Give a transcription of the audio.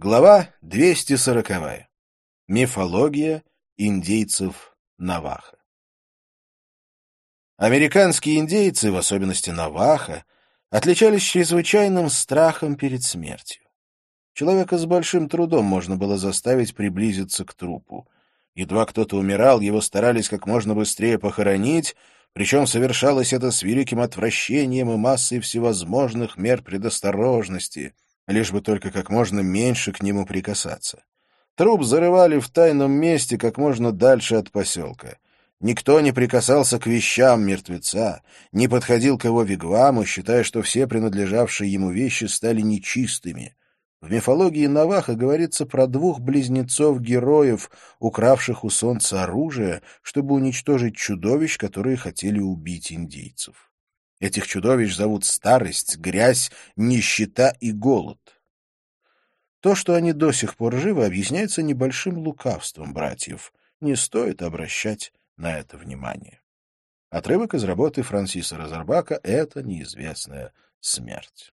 Глава 240. Мифология индейцев Наваха. Американские индейцы, в особенности Наваха, отличались чрезвычайным страхом перед смертью. Человека с большим трудом можно было заставить приблизиться к трупу. Едва кто-то умирал, его старались как можно быстрее похоронить, причем совершалось это с великим отвращением и массой всевозможных мер предосторожности — лишь бы только как можно меньше к нему прикасаться. Труп зарывали в тайном месте как можно дальше от поселка. Никто не прикасался к вещам мертвеца, не подходил к его вигваму, считая, что все принадлежавшие ему вещи стали нечистыми. В мифологии Наваха говорится про двух близнецов-героев, укравших у солнца оружие, чтобы уничтожить чудовищ, которые хотели убить индейцев. Этих чудовищ зовут старость, грязь, нищета и голод. То, что они до сих пор живы, объясняется небольшим лукавством братьев. Не стоит обращать на это внимание. Отрывок из работы Франсиса Розарбака «Это неизвестная смерть».